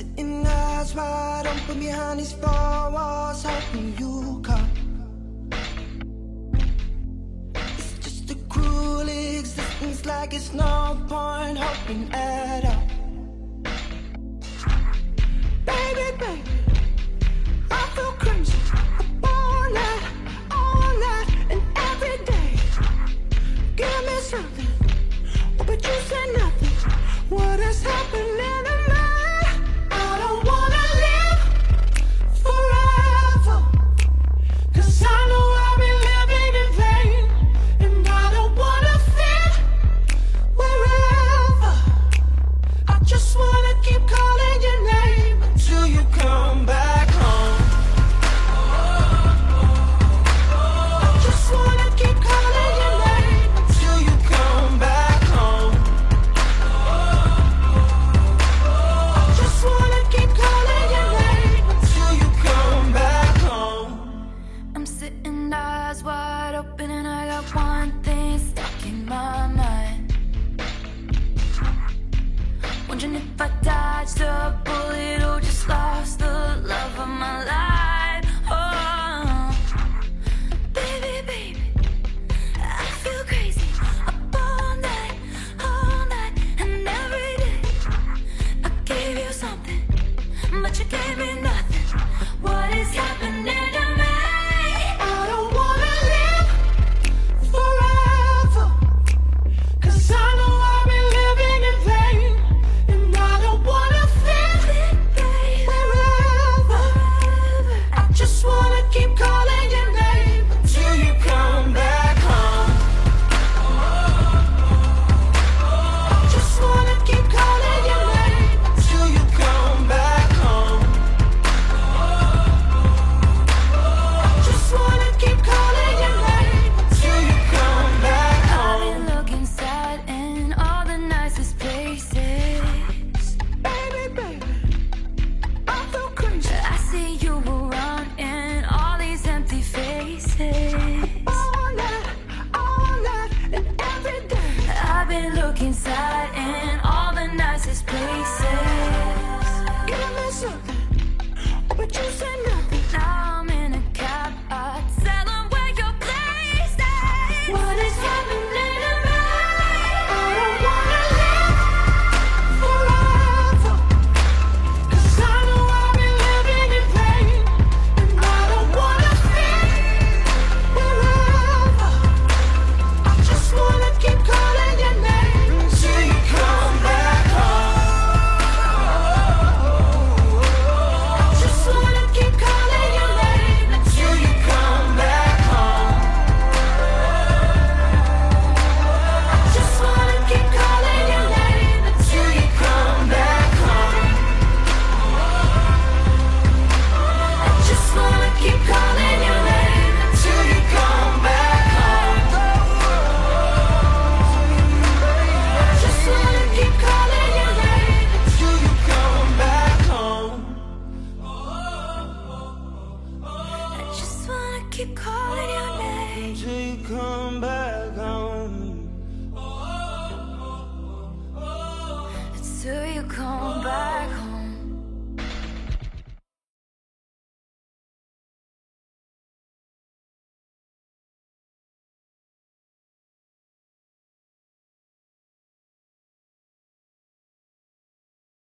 Sitting eyes wide open behind these four walls, hoping you come. It's just a cruel existence, like it's no point hoping at all. look inside in all the nicest places. You miss her, but you said no. you your name Till you come back home? Oh, oh, Till you come back